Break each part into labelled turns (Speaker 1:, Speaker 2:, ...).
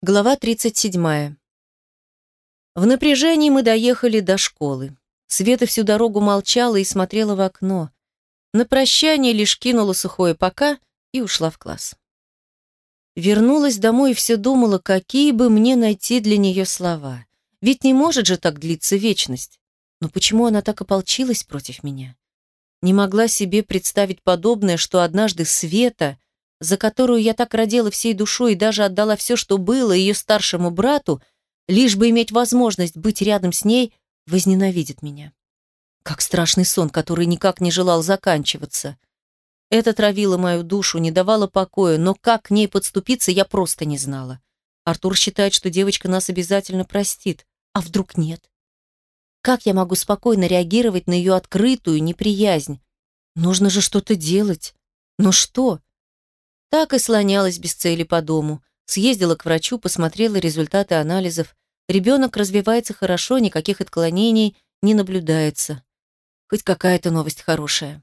Speaker 1: Глава 37. В напряжении мы доехали до школы. Света всю дорогу молчала и смотрела в окно. На прощание лишь кинула сухое «пока» и ушла в класс. Вернулась домой и все думала, какие бы мне найти для нее слова. Ведь не может же так длиться вечность. Но почему она так ополчилась против меня? Не могла себе представить подобное, что однажды Света — за которую я так родила всей душой и даже отдала все, что было ее старшему брату, лишь бы иметь возможность быть рядом с ней, возненавидит меня. Как страшный сон, который никак не желал заканчиваться. Это травило мою душу, не давало покоя, но как к ней подступиться, я просто не знала. Артур считает, что девочка нас обязательно простит. А вдруг нет? Как я могу спокойно реагировать на ее открытую неприязнь? Нужно же что-то делать. Но что? Так и слонялась без цели по дому. Съездила к врачу, посмотрела результаты анализов. Ребенок развивается хорошо, никаких отклонений не наблюдается. Хоть какая-то новость хорошая.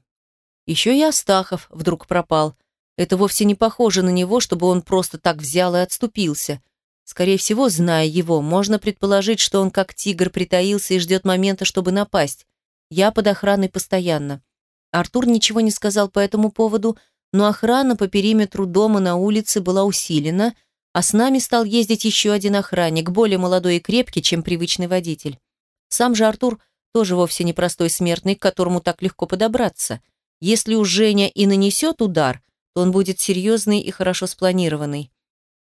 Speaker 1: Еще и Астахов вдруг пропал. Это вовсе не похоже на него, чтобы он просто так взял и отступился. Скорее всего, зная его, можно предположить, что он как тигр притаился и ждет момента, чтобы напасть. Я под охраной постоянно. Артур ничего не сказал по этому поводу, но охрана по периметру дома на улице была усилена, а с нами стал ездить еще один охранник, более молодой и крепкий, чем привычный водитель. Сам же Артур тоже вовсе не простой смертный, к которому так легко подобраться. Если уж Женя и нанесет удар, то он будет серьезный и хорошо спланированный.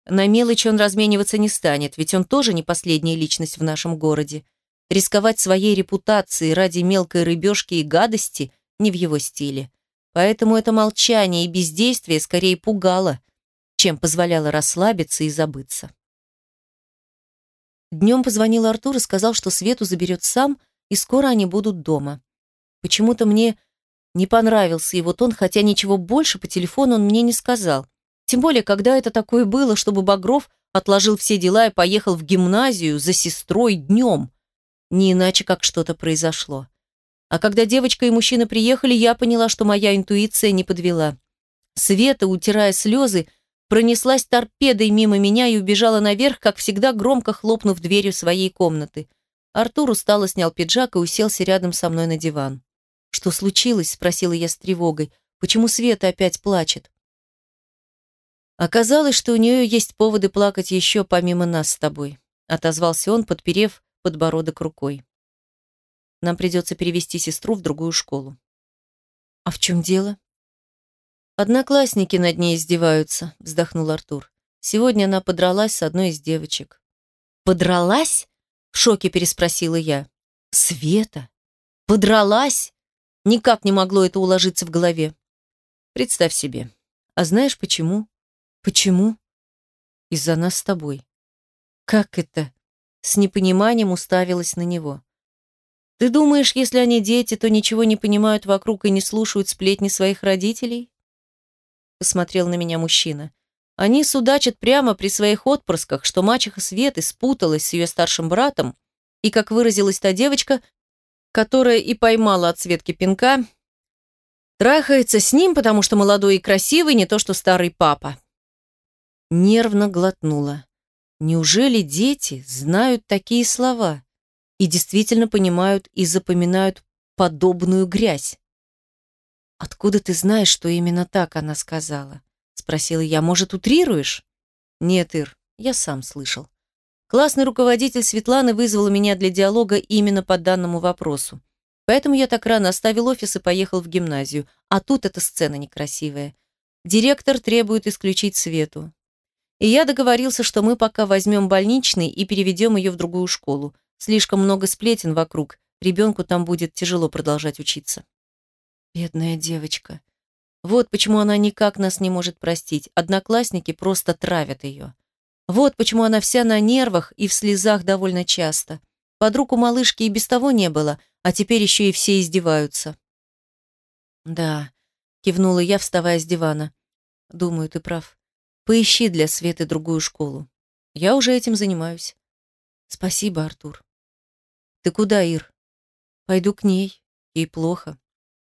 Speaker 1: На мелочь он размениваться не станет, ведь он тоже не последняя личность в нашем городе. Рисковать своей репутацией ради мелкой рыбешки и гадости не в его стиле. Поэтому это молчание и бездействие скорее пугало, чем позволяло расслабиться и забыться. Днем позвонил Артур и сказал, что Свету заберет сам, и скоро они будут дома. Почему-то мне не понравился его тон, хотя ничего больше по телефону он мне не сказал. Тем более, когда это такое было, чтобы Багров отложил все дела и поехал в гимназию за сестрой днем. Не иначе, как что-то произошло. А когда девочка и мужчина приехали, я поняла, что моя интуиция не подвела. Света, утирая слезы, пронеслась торпедой мимо меня и убежала наверх, как всегда громко хлопнув дверью своей комнаты. Артур устало снял пиджак и уселся рядом со мной на диван. «Что случилось?» – спросила я с тревогой. «Почему Света опять плачет?» «Оказалось, что у нее есть поводы плакать еще помимо нас с тобой», – отозвался он, подперев подбородок рукой. Нам придется перевести сестру в другую школу. А в чем дело? Одноклассники над ней издеваются, вздохнул Артур. Сегодня она подралась с одной из девочек. Подралась? В шоке переспросила я. Света? Подралась? Никак не могло это уложиться в голове. Представь себе. А знаешь почему? Почему? Из-за нас с тобой. Как это? С непониманием уставилась на него. Ты думаешь, если они дети, то ничего не понимают вокруг и не слушают сплетни своих родителей? Посмотрел на меня мужчина. Они судачат прямо при своих отпрысках, что мачеха Светы спуталась с ее старшим братом, и, как выразилась та девочка, которая и поймала от Светки пинка, трахается с ним, потому что молодой и красивый, не то что старый папа. Нервно глотнула. Неужели дети знают такие слова? И действительно понимают и запоминают подобную грязь. «Откуда ты знаешь, что именно так она сказала?» — спросила я. «Может, утрируешь?» «Нет, Ир, я сам слышал». Классный руководитель Светланы вызвала меня для диалога именно по данному вопросу. Поэтому я так рано оставил офис и поехал в гимназию. А тут эта сцена некрасивая. Директор требует исключить Свету. И я договорился, что мы пока возьмем больничный и переведем ее в другую школу. Слишком много сплетен вокруг. Ребенку там будет тяжело продолжать учиться. Бедная девочка. Вот почему она никак нас не может простить. Одноклассники просто травят ее. Вот почему она вся на нервах и в слезах довольно часто. Подруг у малышки и без того не было, а теперь еще и все издеваются. Да, кивнула я, вставая с дивана. Думаю, ты прав. Поищи для Светы другую школу. Я уже этим занимаюсь. Спасибо, Артур. Ты куда, Ир? Пойду к ней. Ей плохо.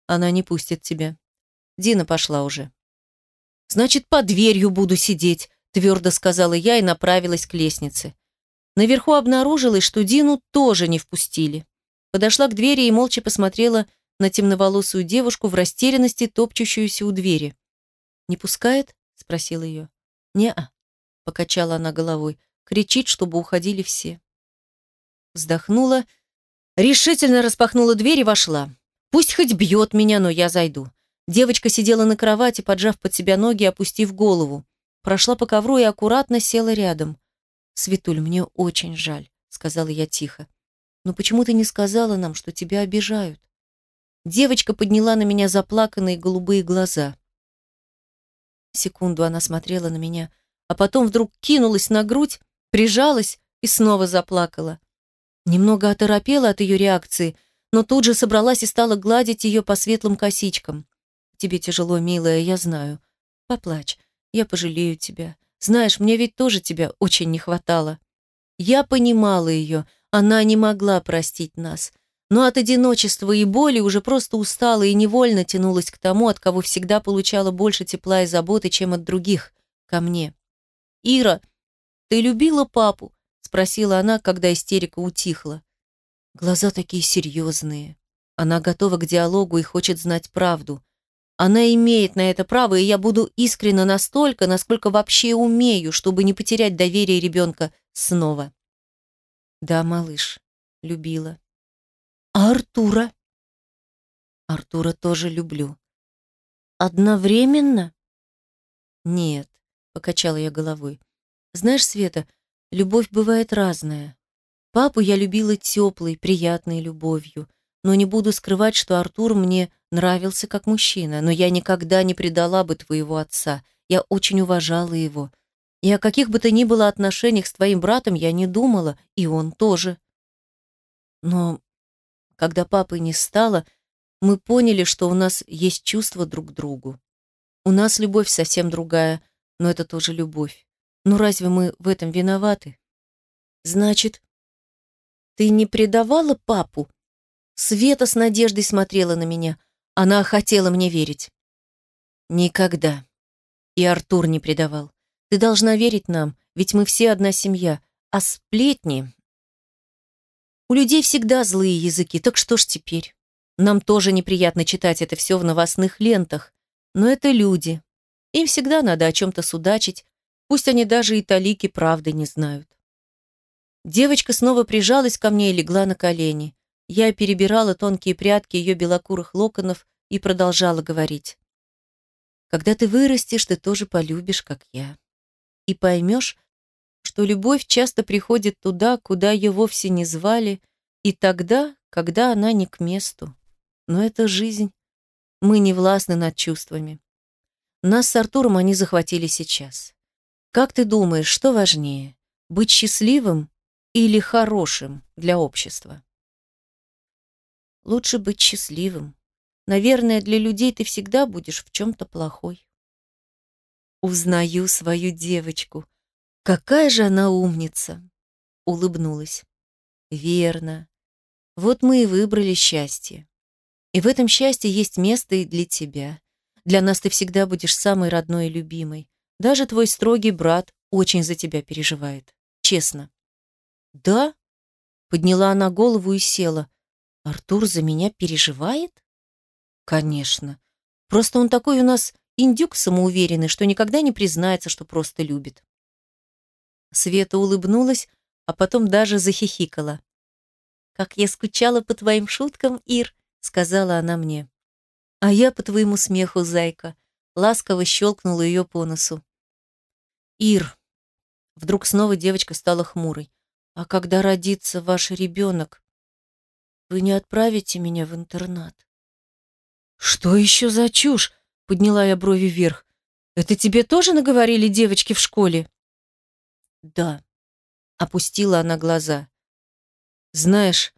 Speaker 1: Она не пустит тебя. Дина пошла уже. Значит, под дверью буду сидеть, твердо сказала я и направилась к лестнице. Наверху обнаружилось, что Дину тоже не впустили. Подошла к двери и молча посмотрела на темноволосую девушку в растерянности, топчущуюся у двери. «Не пускает?» — спросила ее. «Не-а», — покачала она головой. «Кричит, чтобы уходили все». Вздохнула, решительно распахнула дверь и вошла. Пусть хоть бьет меня, но я зайду. Девочка сидела на кровати, поджав под себя ноги и опустив голову. Прошла по ковру и аккуратно села рядом. «Светуль, мне очень жаль», — сказала я тихо. «Но почему ты не сказала нам, что тебя обижают?» Девочка подняла на меня заплаканные голубые глаза. Секунду она смотрела на меня, а потом вдруг кинулась на грудь, прижалась и снова заплакала. Немного оторопела от ее реакции, но тут же собралась и стала гладить ее по светлым косичкам. «Тебе тяжело, милая, я знаю. Поплачь, я пожалею тебя. Знаешь, мне ведь тоже тебя очень не хватало». Я понимала ее, она не могла простить нас, но от одиночества и боли уже просто устала и невольно тянулась к тому, от кого всегда получала больше тепла и заботы, чем от других, ко мне. «Ира, ты любила папу?» Спросила она, когда истерика утихла. Глаза такие серьезные. Она готова к диалогу и хочет знать правду. Она имеет на это право, и я буду искренна настолько, насколько вообще умею, чтобы не потерять доверие ребенка снова. Да, малыш, любила. А Артура? Артура тоже люблю. Одновременно? Нет, покачала я головой. Знаешь, Света, Любовь бывает разная. Папу я любила теплой, приятной любовью, но не буду скрывать, что Артур мне нравился как мужчина, но я никогда не предала бы твоего отца. Я очень уважала его. И о каких бы то ни было отношениях с твоим братом я не думала, и он тоже. Но когда папы не стало, мы поняли, что у нас есть чувства друг к другу. У нас любовь совсем другая, но это тоже любовь. Ну разве мы в этом виноваты? Значит, ты не предавала папу? Света с надеждой смотрела на меня. Она хотела мне верить. Никогда. И Артур не предавал. Ты должна верить нам, ведь мы все одна семья. А сплетни... У людей всегда злые языки, так что ж теперь? Нам тоже неприятно читать это все в новостных лентах. Но это люди. Им всегда надо о чем-то судачить, Пусть они даже и талики правды не знают. Девочка снова прижалась ко мне и легла на колени. Я перебирала тонкие прядки ее белокурых локонов и продолжала говорить. «Когда ты вырастешь, ты тоже полюбишь, как я. И поймешь, что любовь часто приходит туда, куда ее вовсе не звали, и тогда, когда она не к месту. Но это жизнь. Мы не властны над чувствами. Нас с Артуром они захватили сейчас. Как ты думаешь, что важнее, быть счастливым или хорошим для общества? Лучше быть счастливым. Наверное, для людей ты всегда будешь в чем-то плохой. Узнаю свою девочку. Какая же она умница! Улыбнулась. Верно. Вот мы и выбрали счастье. И в этом счастье есть место и для тебя. Для нас ты всегда будешь самой родной и любимой. Даже твой строгий брат очень за тебя переживает. Честно. Да? Подняла она голову и села. Артур за меня переживает? Конечно. Просто он такой у нас индюк самоуверенный, что никогда не признается, что просто любит. Света улыбнулась, а потом даже захихикала. «Как я скучала по твоим шуткам, Ир», — сказала она мне. «А я по твоему смеху, зайка», — ласково щелкнула ее по носу. Ир. Вдруг снова девочка стала хмурой. А когда родится ваш ребенок, вы не отправите меня в интернат? Что еще за чушь? Подняла я брови вверх. Это тебе тоже наговорили девочки в школе? Да. Опустила она глаза. Знаешь,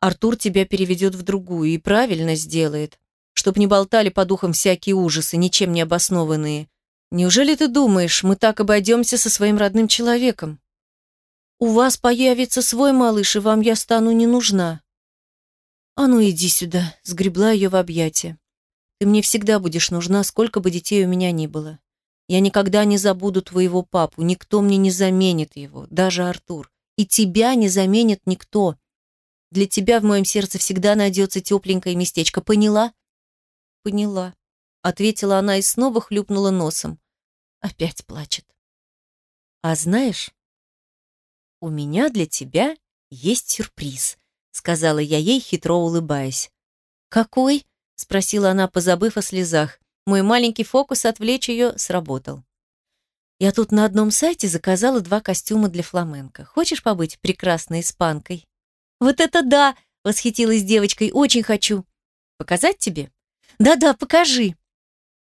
Speaker 1: Артур тебя переведет в другую и правильно сделает, чтоб не болтали по духам всякие ужасы, ничем не обоснованные. Неужели ты думаешь, мы так обойдемся со своим родным человеком? У вас появится свой малыш, и вам я стану не нужна. А ну иди сюда, сгребла ее в объятия. Ты мне всегда будешь нужна, сколько бы детей у меня ни было. Я никогда не забуду твоего папу, никто мне не заменит его, даже Артур. И тебя не заменит никто. Для тебя в моем сердце всегда найдется тепленькое местечко, поняла? Поняла, ответила она и снова хлюпнула носом. Опять плачет. А знаешь, у меня для тебя есть сюрприз, сказала я ей, хитро улыбаясь. Какой? спросила она, позабыв о слезах. Мой маленький фокус отвлечь ее сработал. Я тут на одном сайте заказала два костюма для фламенко. Хочешь побыть прекрасной испанкой? Вот это да, восхитилась девочкой, очень хочу. Показать тебе? Да-да, покажи.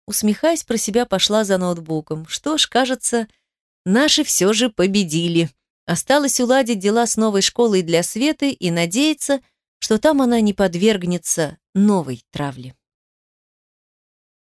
Speaker 1: Усмехаясь про себя, пошла за ноутбуком. Что ж, кажется, наши все же победили. Осталось уладить дела с новой школой для Светы и надеяться, что там она не подвергнется новой травле.